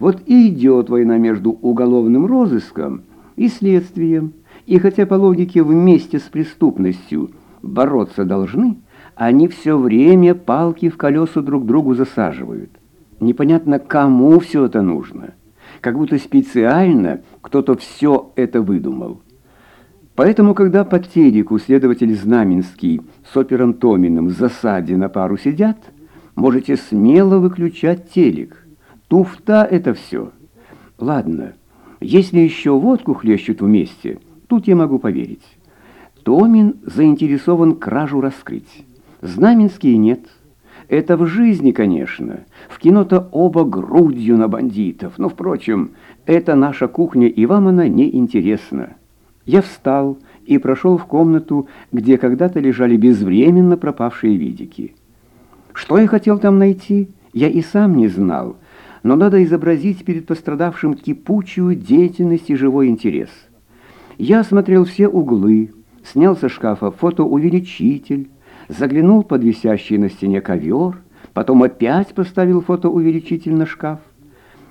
Вот и идет война между уголовным розыском и следствием, и хотя по логике вместе с преступностью бороться должны, они все время палки в колеса друг другу засаживают. Непонятно, кому все это нужно. Как будто специально кто-то все это выдумал. Поэтому, когда по телеку следователь Знаменский с опером Томиным в засаде на пару сидят, можете смело выключать телек. Туфта это все. Ладно, если еще водку хлещут вместе, тут я могу поверить. Томин заинтересован кражу раскрыть. Знаменский нет. Это в жизни, конечно. В кино-то оба грудью на бандитов. Но, впрочем, это наша кухня, и вам она не интересна. Я встал и прошел в комнату, где когда-то лежали безвременно пропавшие видики. Что я хотел там найти, я и сам не знал, но надо изобразить перед пострадавшим кипучую деятельность и живой интерес. Я осмотрел все углы, снял со шкафа фотоувеличитель, заглянул под висящий на стене ковер, потом опять поставил фотоувеличитель на шкаф.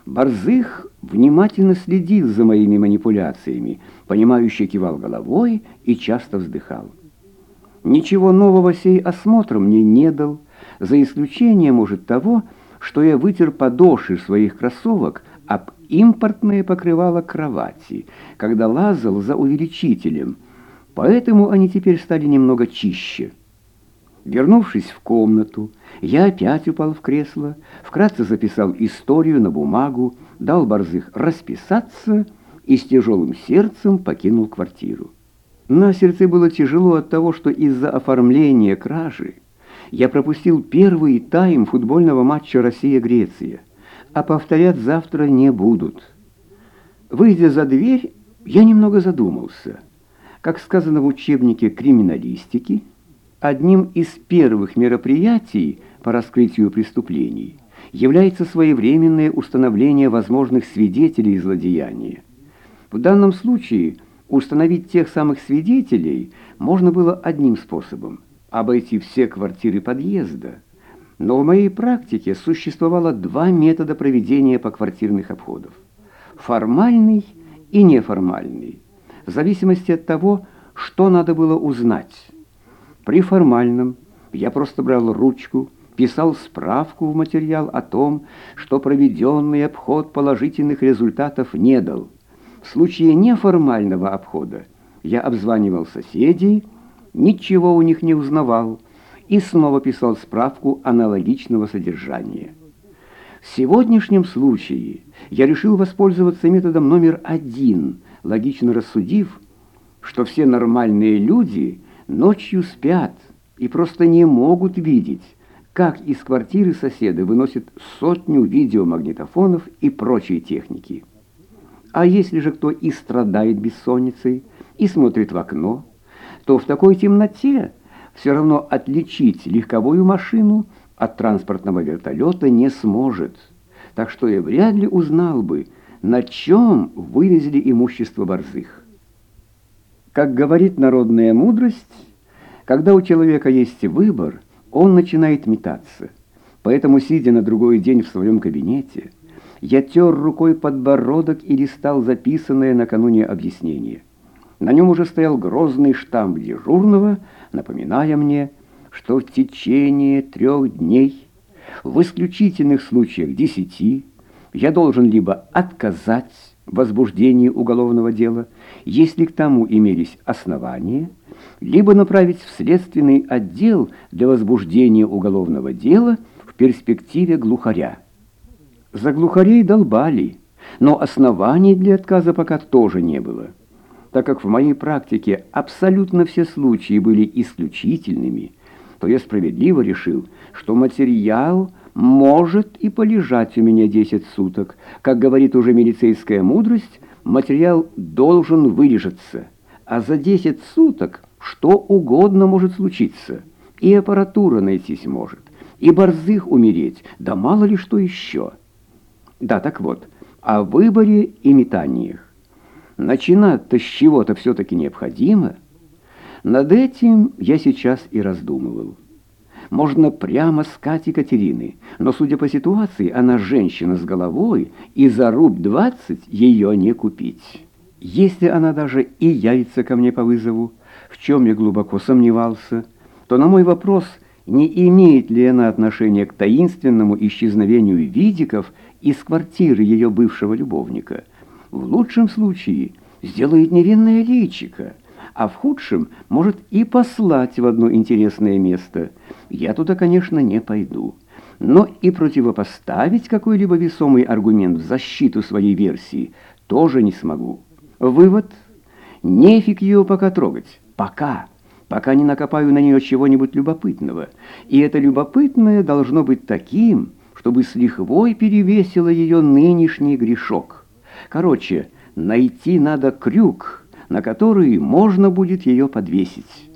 Борзых внимательно следил за моими манипуляциями, понимающе кивал головой и часто вздыхал. Ничего нового сей осмотр мне не дал, за исключением, может, того, что я вытер подошвы своих кроссовок об импортное покрывало кровати, когда лазал за увеличителем, поэтому они теперь стали немного чище. Вернувшись в комнату, я опять упал в кресло, вкратце записал историю на бумагу, дал Борзых расписаться и с тяжелым сердцем покинул квартиру. На сердце было тяжело от того, что из-за оформления кражи я пропустил первый тайм футбольного матча Россия-Греция, а повторять завтра не будут. Выйдя за дверь, я немного задумался. Как сказано в учебнике криминалистики, одним из первых мероприятий по раскрытию преступлений является своевременное установление возможных свидетелей злодеяния. В данном случае установить тех самых свидетелей можно было одним способом – обойти все квартиры подъезда. Но в моей практике существовало два метода проведения поквартирных обходов – формальный и неформальный, в зависимости от того, что надо было узнать. При формальном я просто брал ручку, писал справку в материал о том, что проведенный обход положительных результатов не дал. В случае неформального обхода я обзванивал соседей, ничего у них не узнавал и снова писал справку аналогичного содержания. В сегодняшнем случае я решил воспользоваться методом номер один, логично рассудив, что все нормальные люди ночью спят и просто не могут видеть, как из квартиры соседа выносят сотню видеомагнитофонов и прочей техники. А если же кто и страдает бессонницей, и смотрит в окно, то в такой темноте все равно отличить легковую машину от транспортного вертолета не сможет. Так что я вряд ли узнал бы, на чем вывезли имущество борзых. Как говорит народная мудрость, когда у человека есть выбор – он начинает метаться. Поэтому, сидя на другой день в своем кабинете, я тер рукой подбородок и листал записанное накануне объяснение. На нем уже стоял грозный штамп дежурного, напоминая мне, что в течение трех дней, в исключительных случаях десяти, я должен либо отказать в возбуждении уголовного дела, если к тому имелись основания, либо направить в следственный отдел для возбуждения уголовного дела в перспективе глухаря. За глухарей долбали, но оснований для отказа пока тоже не было, так как в моей практике абсолютно все случаи были исключительными, то я справедливо решил, что материал может и полежать у меня 10 суток. Как говорит уже милицейская мудрость, материал должен вылежаться, а за 10 суток что угодно может случиться. И аппаратура найтись может, и борзых умереть, да мало ли что еще. Да, так вот, о выборе и метаниях. Начинать-то с чего-то все-таки необходимо. Над этим я сейчас и раздумывал. можно прямо с Кати Катерины, но, судя по ситуации, она женщина с головой, и за руб двадцать ее не купить. Если она даже и явится ко мне по вызову, в чем я глубоко сомневался, то на мой вопрос, не имеет ли она отношения к таинственному исчезновению видиков из квартиры ее бывшего любовника, в лучшем случае сделает невинное личико, а в худшем может и послать в одно интересное место. Я туда, конечно, не пойду. Но и противопоставить какой-либо весомый аргумент в защиту своей версии тоже не смогу. Вывод. Нефиг ее пока трогать. Пока. Пока не накопаю на нее чего-нибудь любопытного. И это любопытное должно быть таким, чтобы с лихвой перевесило ее нынешний грешок. Короче, найти надо крюк, на который можно будет ее подвесить.